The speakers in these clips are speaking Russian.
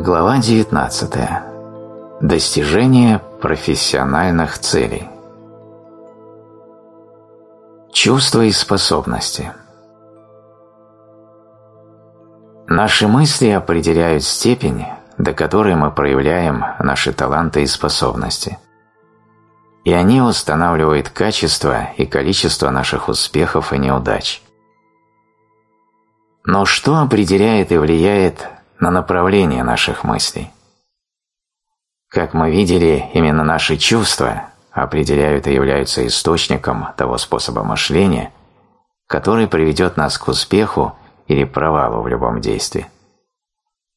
Глава 19. Достижение профессиональных целей. Чувства и способности. Наши мысли определяют степень, до которой мы проявляем наши таланты и способности. И они устанавливают качество и количество наших успехов и неудач. Но что определяет и влияет на направление наших мыслей? Как мы видели, именно наши чувства определяют и являются источником того способа мышления, который приведет нас к успеху или провалу в любом действии.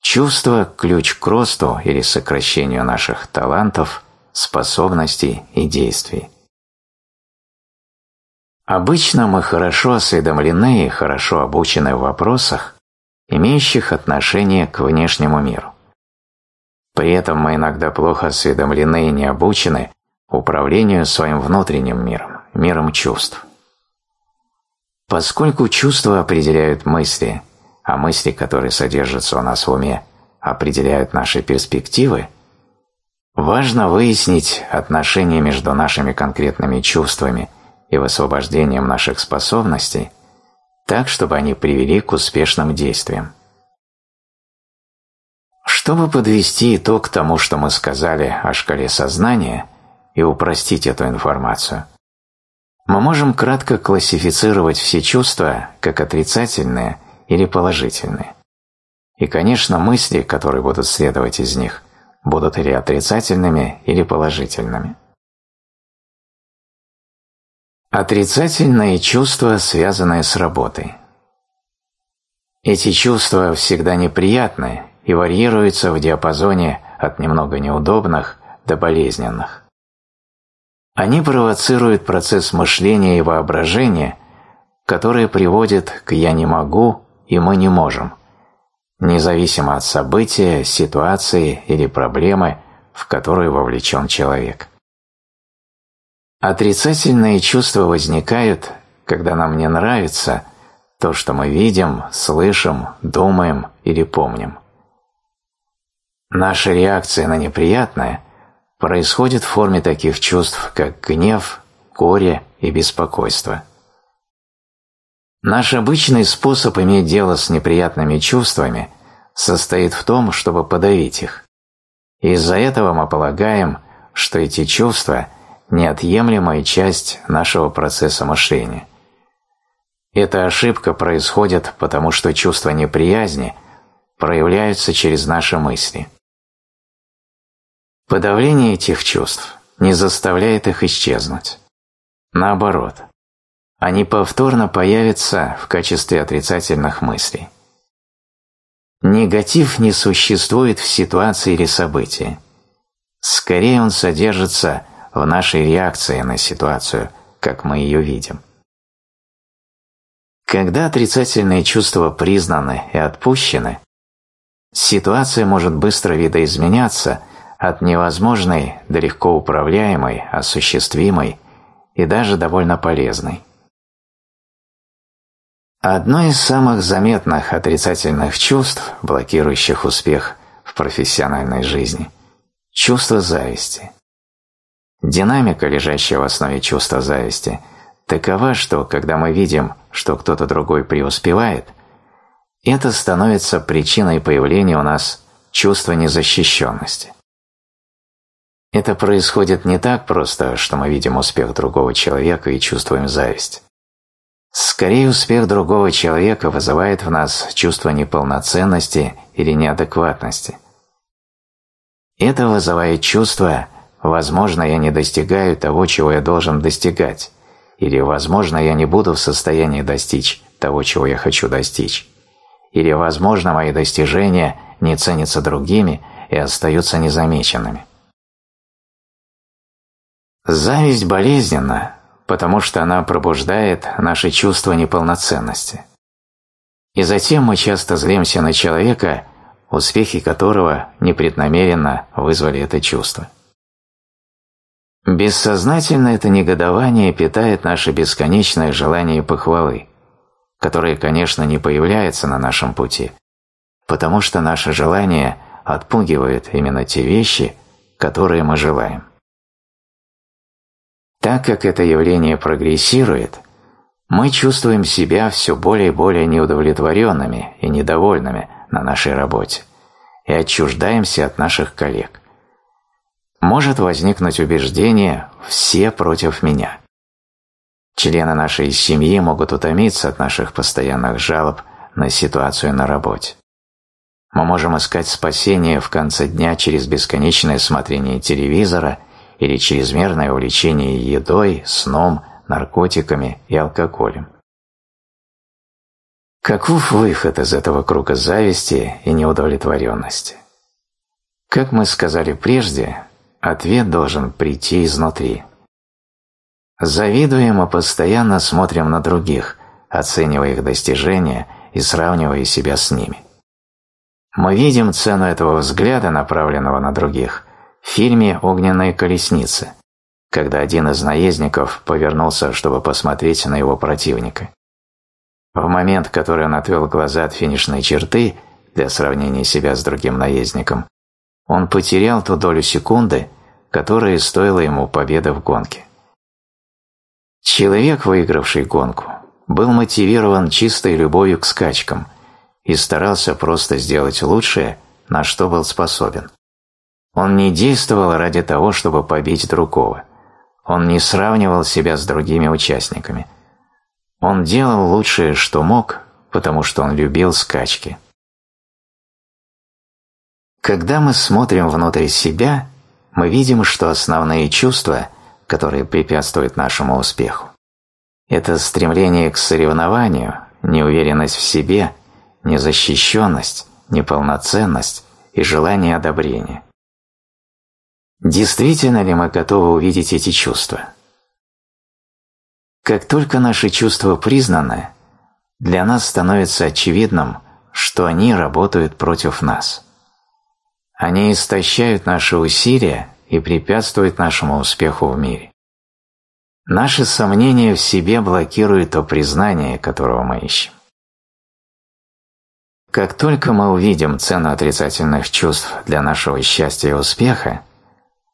Чувство – ключ к росту или сокращению наших талантов, способностей и действий. Обычно мы хорошо осведомлены и хорошо обучены в вопросах, имеющих отношение к внешнему миру. При этом мы иногда плохо осведомлены и не обучены управлению своим внутренним миром, миром чувств. Поскольку чувства определяют мысли, а мысли, которые содержатся у нас в уме, определяют наши перспективы, важно выяснить отношения между нашими конкретными чувствами и высвобождением наших способностей так, чтобы они привели к успешным действиям. Чтобы подвести итог тому, что мы сказали о шкале сознания и упростить эту информацию, мы можем кратко классифицировать все чувства как отрицательные или положительные. И, конечно, мысли, которые будут следовать из них, будут или отрицательными, или положительными. Отрицательные чувства, связанные с работой. Эти чувства всегда неприятны и варьируются в диапазоне от немного неудобных до болезненных. Они провоцируют процесс мышления и воображения, который приводит к «я не могу» и «мы не можем», независимо от события, ситуации или проблемы, в которую вовлечен человек. Отрицательные чувства возникают, когда нам не нравится то, что мы видим, слышим, думаем или помним. Наша реакция на неприятное происходит в форме таких чувств, как гнев, горе и беспокойство. Наш обычный способ иметь дело с неприятными чувствами состоит в том, чтобы подавить их. Из-за этого мы полагаем, что эти чувства – неотъемлемая часть нашего процесса мышления. Эта ошибка происходит потому, что чувства неприязни проявляются через наши мысли. Подавление этих чувств не заставляет их исчезнуть. Наоборот, они повторно появятся в качестве отрицательных мыслей. Негатив не существует в ситуации или событии. Скорее он содержится в нашей реакции на ситуацию, как мы ее видим. Когда отрицательные чувства признаны и отпущены, ситуация может быстро видоизменяться от невозможной до легко управляемой, осуществимой и даже довольно полезной. Одно из самых заметных отрицательных чувств, блокирующих успех в профессиональной жизни – чувство зависти. Динамика, лежащая в основе чувства зависти, такова, что когда мы видим, что кто-то другой преуспевает, это становится причиной появления у нас чувства незащищенности. Это происходит не так просто, что мы видим успех другого человека и чувствуем зависть. Скорее, успех другого человека вызывает в нас чувство неполноценности или неадекватности. Это вызывает чувство Возможно, я не достигаю того, чего я должен достигать, или, возможно, я не буду в состоянии достичь того, чего я хочу достичь, или, возможно, мои достижения не ценятся другими и остаются незамеченными. Зависть болезненна, потому что она пробуждает наши чувства неполноценности. И затем мы часто злимся на человека, успехи которого непреднамеренно вызвали это чувство. Бессознательно это негодование питает наше бесконечное желание похвалы, которое, конечно, не появляется на нашем пути, потому что наше желание отпугивают именно те вещи, которые мы желаем. Так как это явление прогрессирует, мы чувствуем себя все более и более неудовлетворенными и недовольными на нашей работе и отчуждаемся от наших коллег. Может возникнуть убеждение «все против меня». Члены нашей семьи могут утомиться от наших постоянных жалоб на ситуацию на работе. Мы можем искать спасение в конце дня через бесконечное смотрение телевизора или чрезмерное увлечение едой, сном, наркотиками и алкоголем. Каков выход из этого круга зависти и неудовлетворенности? Как мы сказали прежде, ответ должен прийти изнутри. Завидуем и постоянно смотрим на других, оценивая их достижения и сравнивая себя с ними. Мы видим цену этого взгляда, направленного на других, в фильме «Огненные колесницы», когда один из наездников повернулся, чтобы посмотреть на его противника. В момент, который он отвел глаза от финишной черты для сравнения себя с другим наездником, он потерял ту долю секунды, которая стоила ему победы в гонке. Человек, выигравший гонку, был мотивирован чистой любовью к скачкам и старался просто сделать лучшее, на что был способен. Он не действовал ради того, чтобы побить другого. Он не сравнивал себя с другими участниками. Он делал лучшее, что мог, потому что он любил скачки. Когда мы смотрим внутрь себя, мы видим, что основные чувства, которые препятствуют нашему успеху, это стремление к соревнованию, неуверенность в себе, незащищенность, неполноценность и желание одобрения. Действительно ли мы готовы увидеть эти чувства? Как только наши чувства признаны, для нас становится очевидным, что они работают против нас. Они истощают наши усилия и препятствуют нашему успеху в мире. Наши сомнения в себе блокируют то признание, которого мы ищем. Как только мы увидим цену отрицательных чувств для нашего счастья и успеха,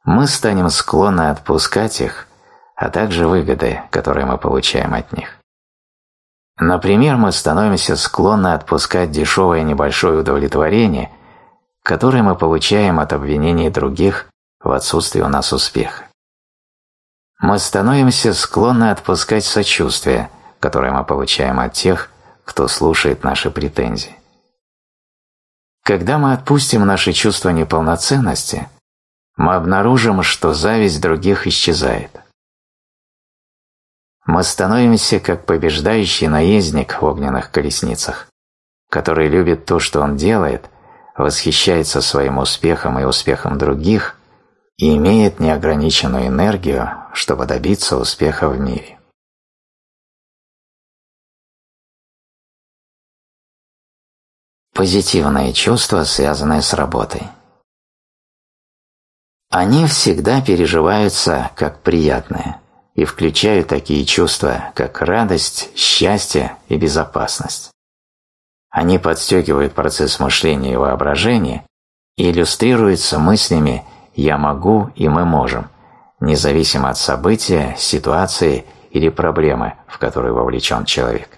мы станем склонны отпускать их, а также выгоды, которые мы получаем от них. Например, мы становимся склонны отпускать дешевое небольшое удовлетворение, которое мы получаем от обвинений других в отсутствии у нас успеха. Мы становимся склонны отпускать сочувствие, которое мы получаем от тех, кто слушает наши претензии. Когда мы отпустим наши чувства неполноценности – мы обнаружим, что зависть других исчезает. Мы становимся как побеждающий наездник в огненных колесницах, который любит то, что он делает, восхищается своим успехом и успехом других и имеет неограниченную энергию, чтобы добиться успеха в мире. Позитивные чувства, связанные с работой – они всегда переживаются как приятные и включают такие чувства, как радость, счастье и безопасность. Они подстегивают процесс мышления и воображения и иллюстрируются мыслями «я могу» и «мы можем», независимо от события, ситуации или проблемы, в которую вовлечен человек.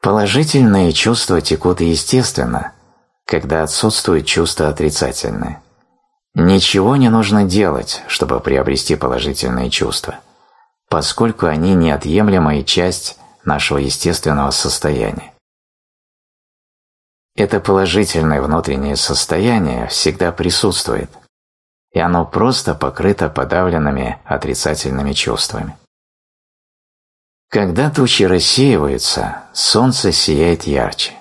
Положительные чувства текут естественно, когда отсутствуют чувства отрицательные. Ничего не нужно делать, чтобы приобрести положительные чувства, поскольку они неотъемлемая часть нашего естественного состояния. Это положительное внутреннее состояние всегда присутствует, и оно просто покрыто подавленными отрицательными чувствами. Когда тучи рассеиваются, солнце сияет ярче.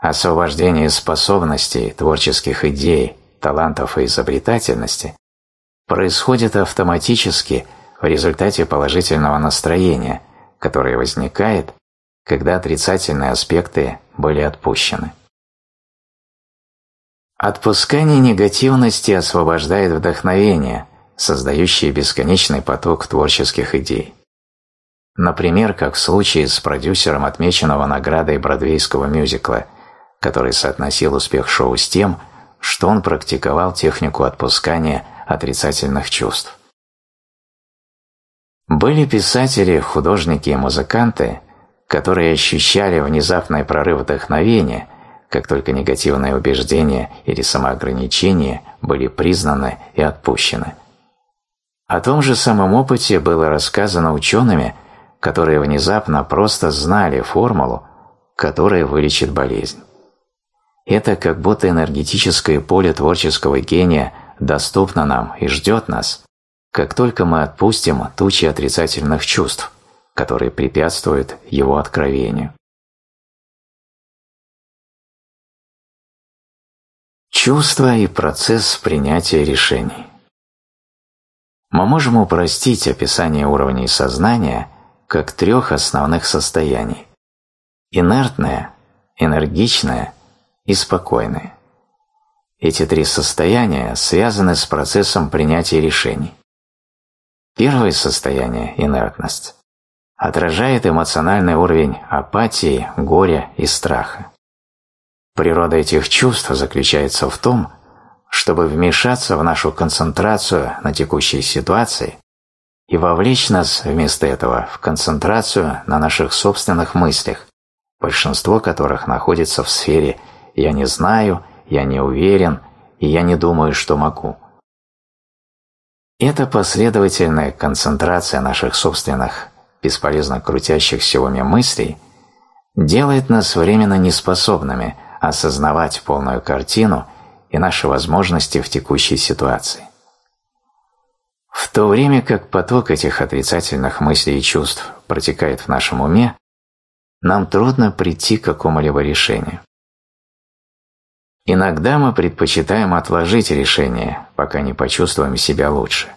Освобождение способностей, творческих идей, талантов и изобретательности происходит автоматически в результате положительного настроения, которое возникает, когда отрицательные аспекты были отпущены. Отпускание негативности освобождает вдохновение, создающее бесконечный поток творческих идей. Например, как в случае с продюсером отмеченного наградой бродвейского мюзикла который соотносил успех шоу с тем, что он практиковал технику отпускания отрицательных чувств. Были писатели, художники и музыканты, которые ощущали внезапный прорыв вдохновения, как только негативные убеждения или самоограничения были признаны и отпущены. О том же самом опыте было рассказано учеными, которые внезапно просто знали формулу, которая вылечит болезнь. Это как будто энергетическое поле творческого гения доступно нам и ждет нас, как только мы отпустим тучи отрицательных чувств, которые препятствуют его откровению. Чувства и процесс принятия решений Мы можем упростить описание уровней сознания как трех основных состояний – инертное, энергичное и спокойное. Эти три состояния связаны с процессом принятия решений. Первое состояние – инертность – отражает эмоциональный уровень апатии, горя и страха. Природа этих чувств заключается в том, чтобы вмешаться в нашу концентрацию на текущей ситуации и вовлечь нас вместо этого в концентрацию на наших собственных мыслях, большинство которых находится в сфере «я не знаю», «я не уверен» и «я не думаю, что могу». Эта последовательная концентрация наших собственных, бесполезно крутящихся уме мыслей делает нас временно неспособными осознавать полную картину и наши возможности в текущей ситуации. В то время как поток этих отрицательных мыслей и чувств протекает в нашем уме, нам трудно прийти к какому-либо решению. Иногда мы предпочитаем отложить решение, пока не почувствуем себя лучше.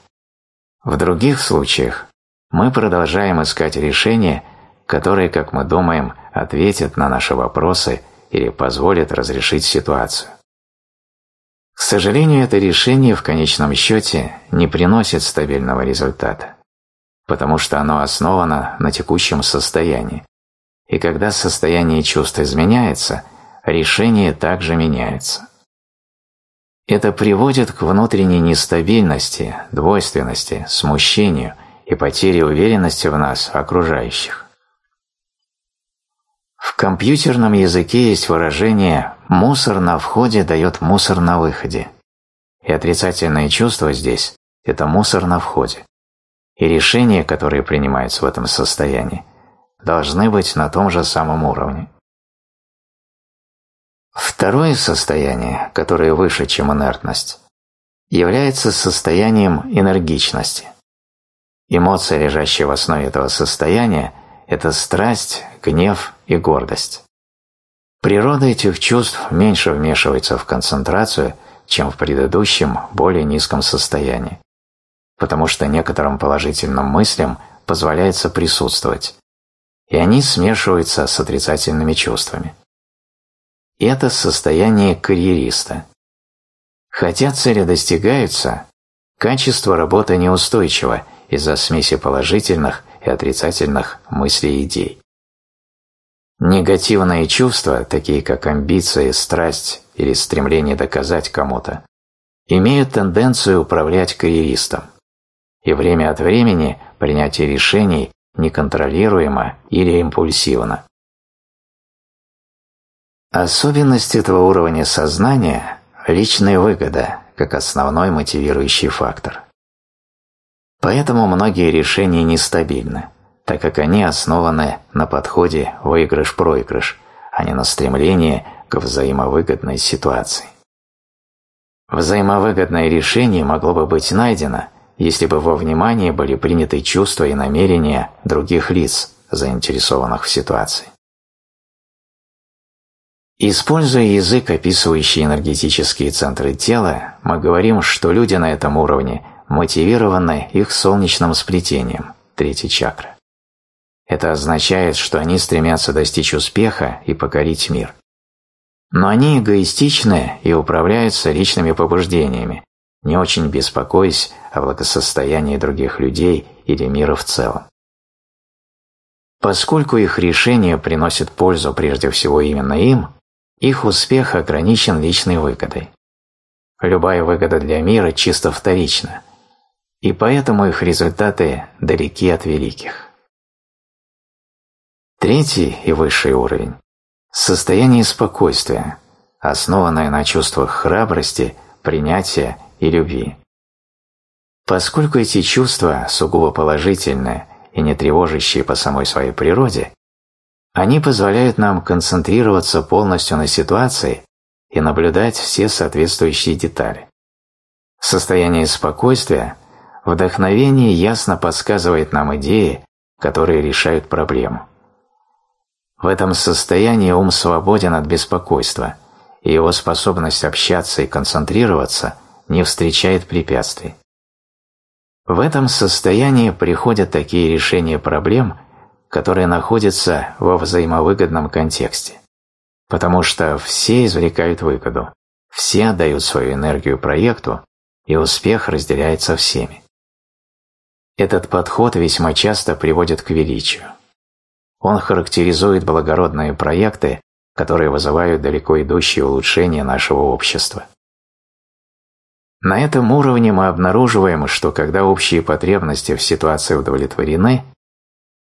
В других случаях мы продолжаем искать решения, которые, как мы думаем, ответят на наши вопросы или позволят разрешить ситуацию. К сожалению, это решение в конечном счете не приносит стабильного результата, потому что оно основано на текущем состоянии, и когда состояние чувств изменяется – решение также меняется. Это приводит к внутренней нестабильности, двойственности, смущению и потере уверенности в нас окружающих. В компьютерном языке есть выражение «мусор на входе дает мусор на выходе». И отрицательные чувства здесь – это мусор на входе. И решения, которые принимаются в этом состоянии, должны быть на том же самом уровне. Второе состояние, которое выше, чем инертность, является состоянием энергичности. Эмоция, лежащая в основе этого состояния, это страсть, гнев и гордость. Природа этих чувств меньше вмешивается в концентрацию, чем в предыдущем, более низком состоянии, потому что некоторым положительным мыслям позволяется присутствовать, и они смешиваются с отрицательными чувствами. Это состояние карьериста. Хотя цели достигаются, качество работы неустойчиво из-за смеси положительных и отрицательных мыслей и идей. Негативные чувства, такие как амбиции, страсть или стремление доказать кому-то, имеют тенденцию управлять карьеристом, и время от времени принятие решений неконтролируемо или импульсивно. Особенность этого уровня сознания – личная выгода, как основной мотивирующий фактор. Поэтому многие решения нестабильны, так как они основаны на подходе выигрыш-проигрыш, а не на стремлении к взаимовыгодной ситуации. Взаимовыгодное решение могло бы быть найдено, если бы во внимание были приняты чувства и намерения других лиц, заинтересованных в ситуации. Используя язык, описывающий энергетические центры тела, мы говорим, что люди на этом уровне мотивированы их солнечным сплетением, третьей чакры. Это означает, что они стремятся достичь успеха и покорить мир. Но они эгоистичны и управляются личными побуждениями, не очень беспокоясь о благосостоянии других людей или мира в целом. Поскольку их решения приносят пользу прежде всего именно им, Их успех ограничен личной выгодой. Любая выгода для мира чисто вторична, и поэтому их результаты далеки от великих. Третий и высший уровень – состояние спокойствия, основанное на чувствах храбрости, принятия и любви. Поскольку эти чувства сугубо положительные и не тревожащие по самой своей природе, они позволяют нам концентрироваться полностью на ситуации и наблюдать все соответствующие детали. Состояние спокойствия, вдохновение ясно подсказывает нам идеи, которые решают проблему. В этом состоянии ум свободен от беспокойства, и его способность общаться и концентрироваться не встречает препятствий. В этом состоянии приходят такие решения проблем, которые находятся во взаимовыгодном контексте, потому что все извлекают выгоду, все отдают свою энергию проекту, и успех разделяется всеми. Этот подход весьма часто приводит к величию. Он характеризует благородные проекты, которые вызывают далеко идущие улучшения нашего общества. На этом уровне мы обнаруживаем, что когда общие потребности в ситуации удовлетворены,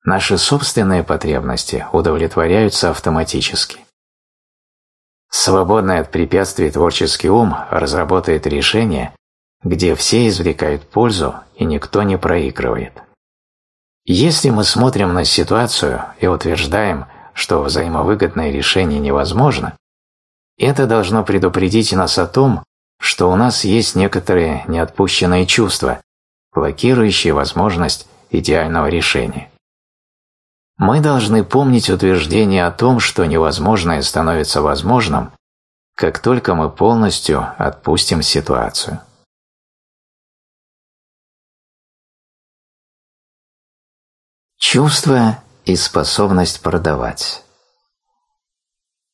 наши собственные потребности удовлетворяются автоматически. Свободный от препятствий творческий ум разработает решение, где все извлекают пользу и никто не проигрывает. Если мы смотрим на ситуацию и утверждаем, что взаимовыгодное решение невозможно, это должно предупредить нас о том, что у нас есть некоторые неотпущенные чувства, блокирующие возможность идеального решения. Мы должны помнить утверждение о том, что невозможное становится возможным, как только мы полностью отпустим ситуацию. Чувство и способность продавать.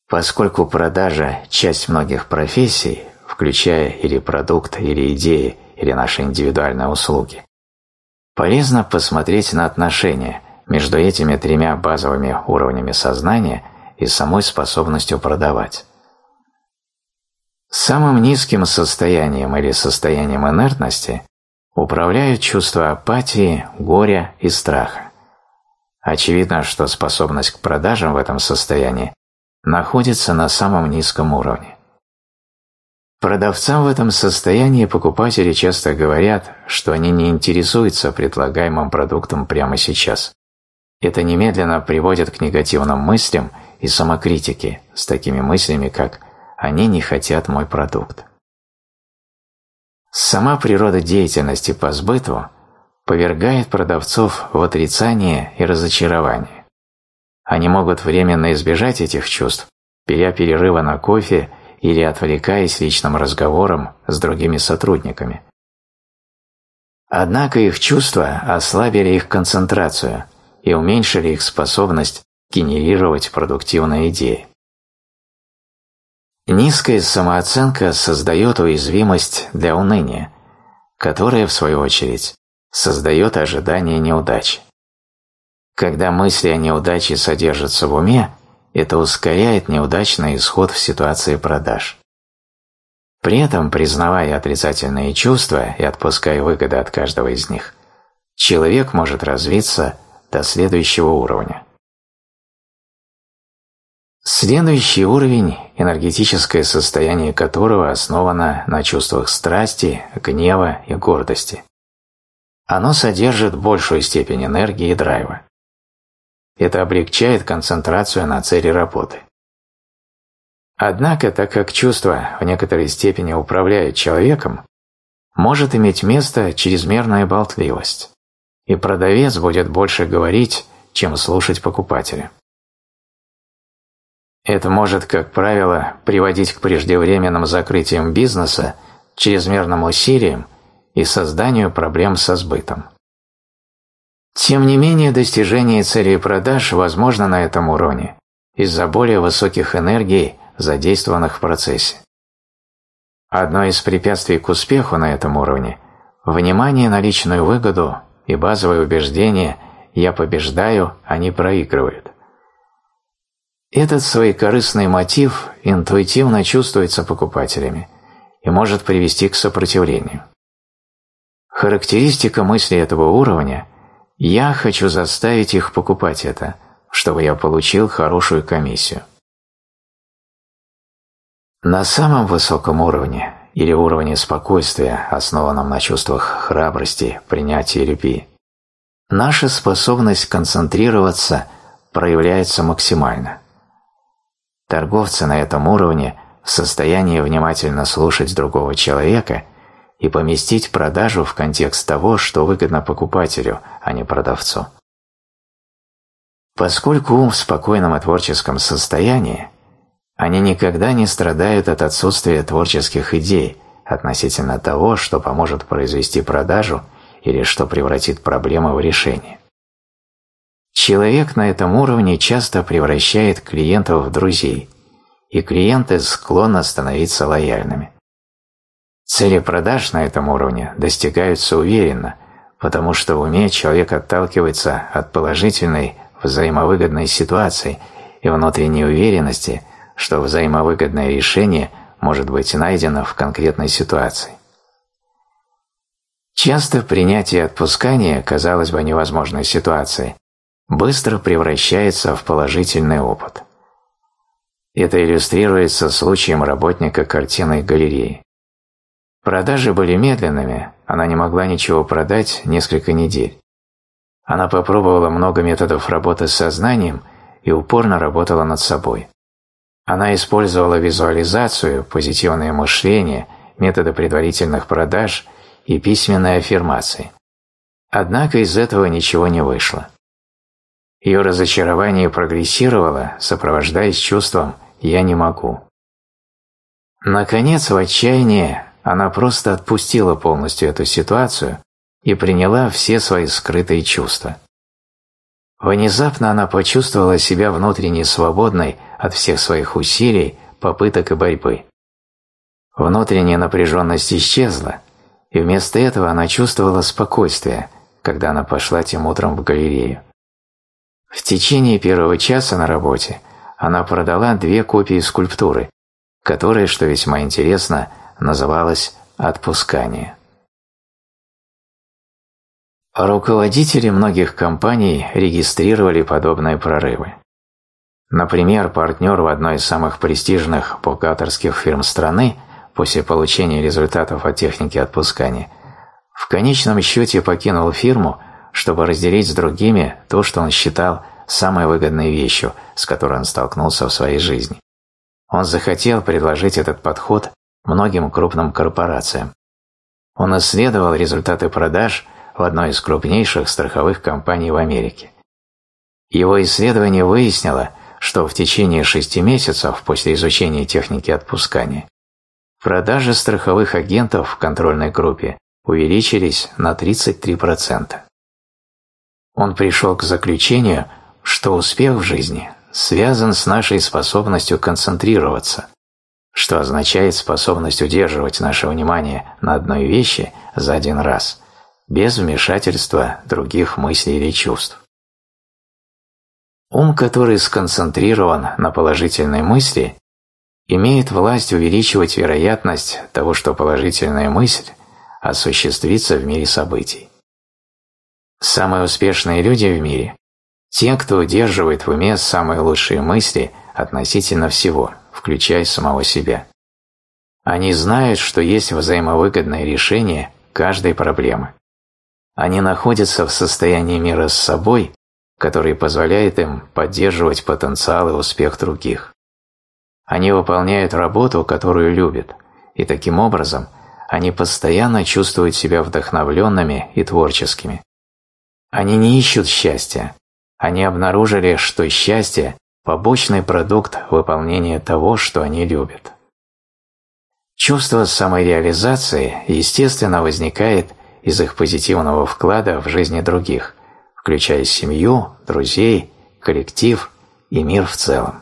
Поскольку продажа – часть многих профессий, включая или продукт, или идеи, или наши индивидуальные услуги, полезно посмотреть на отношения между этими тремя базовыми уровнями сознания и самой способностью продавать. Самым низким состоянием или состоянием инертности управляют чувства апатии, горя и страха. Очевидно, что способность к продажам в этом состоянии находится на самом низком уровне. Продавцам в этом состоянии покупатели часто говорят, что они не интересуются предлагаемым продуктом прямо сейчас. Это немедленно приводит к негативным мыслям и самокритике с такими мыслями, как «они не хотят мой продукт». Сама природа деятельности по сбыту повергает продавцов в отрицание и разочарование. Они могут временно избежать этих чувств, беря перерывы на кофе или отвлекаясь личным разговором с другими сотрудниками. Однако их чувства ослабили их концентрацию и уменьшили их способность генерировать продуктивные идеи. Низкая самооценка создает уязвимость для уныния, которая, в свою очередь, создает ожидание неудачи. Когда мысли о неудаче содержатся в уме, это ускоряет неудачный исход в ситуации продаж. При этом, признавая отрицательные чувства и отпуская выгоды от каждого из них, человек может развиться до следующего уровня. Следующий уровень – энергетическое состояние которого основано на чувствах страсти, гнева и гордости. Оно содержит большую степень энергии и драйва. Это облегчает концентрацию на цели работы. Однако, так как чувство в некоторой степени управляет человеком, может иметь место чрезмерная болтливость, и продавец будет больше говорить, чем слушать покупателя. Это может, как правило, приводить к преждевременным закрытиям бизнеса, чрезмерным усилиям и созданию проблем со сбытом. Тем не менее, достижение целей продаж возможно на этом уровне из-за более высоких энергий, задействованных в процессе. Одно из препятствий к успеху на этом уровне – внимание на личную выгоду и базовое убеждение «я побеждаю, они проигрывают». Этот своекорыстный мотив интуитивно чувствуется покупателями и может привести к сопротивлению. Характеристика мысли этого уровня – я хочу заставить их покупать это, чтобы я получил хорошую комиссию. На самом высоком уровне или уровне спокойствия, основанном на чувствах храбрости, принятия и любви, наша способность концентрироваться проявляется максимально. Торговцы на этом уровне в состоянии внимательно слушать другого человека и поместить продажу в контекст того, что выгодно покупателю, а не продавцу. Поскольку ум в спокойном и творческом состоянии, они никогда не страдают от отсутствия творческих идей относительно того, что поможет произвести продажу или что превратит проблему в решение. Человек на этом уровне часто превращает клиентов в друзей, и клиенты склонны становиться лояльными. Цели продаж на этом уровне достигаются уверенно, потому что в уме человек отталкивается от положительной взаимовыгодной ситуации и внутренней уверенности – что взаимовыгодное решение может быть найдено в конкретной ситуации. Часто принятие отпускания, казалось бы, невозможной ситуации, быстро превращается в положительный опыт. Это иллюстрируется случаем работника картинной галереи. Продажи были медленными, она не могла ничего продать несколько недель. Она попробовала много методов работы с сознанием и упорно работала над собой. Она использовала визуализацию, позитивное мышление, методы предварительных продаж и письменные аффирмации. Однако из этого ничего не вышло. Ее разочарование прогрессировало, сопровождаясь чувством «я не могу». Наконец, в отчаянии она просто отпустила полностью эту ситуацию и приняла все свои скрытые чувства. Внезапно она почувствовала себя внутренне свободной от всех своих усилий, попыток и борьбы. Внутренняя напряженность исчезла, и вместо этого она чувствовала спокойствие, когда она пошла тем утром в галерею. В течение первого часа на работе она продала две копии скульптуры, которая, что весьма интересно, называлась «Отпускание». Руководители многих компаний регистрировали подобные прорывы. Например, партнер в одной из самых престижных бухгалтерских фирм страны после получения результатов от техники отпускания в конечном счете покинул фирму, чтобы разделить с другими то, что он считал самой выгодной вещью, с которой он столкнулся в своей жизни. Он захотел предложить этот подход многим крупным корпорациям. Он исследовал результаты продаж в одной из крупнейших страховых компаний в Америке. Его исследование выяснило, что в течение шести месяцев после изучения техники отпускания продажи страховых агентов в контрольной группе увеличились на 33%. Он пришел к заключению, что успех в жизни связан с нашей способностью концентрироваться, что означает способность удерживать наше внимание на одной вещи за один раз, без вмешательства других мыслей или чувств. Ум, который сконцентрирован на положительной мысли, имеет власть увеличивать вероятность того, что положительная мысль осуществится в мире событий. Самые успешные люди в мире – те, кто удерживает в уме самые лучшие мысли относительно всего, включая самого себя. Они знают, что есть взаимовыгодное решение каждой проблемы. Они находятся в состоянии мира с собой который позволяет им поддерживать потенциал и успех других. Они выполняют работу, которую любят, и таким образом они постоянно чувствуют себя вдохновленными и творческими. Они не ищут счастья, они обнаружили, что счастье – побочный продукт выполнения того, что они любят. Чувство самореализации, естественно, возникает из их позитивного вклада в жизни других – включая семью, друзей, коллектив и мир в целом.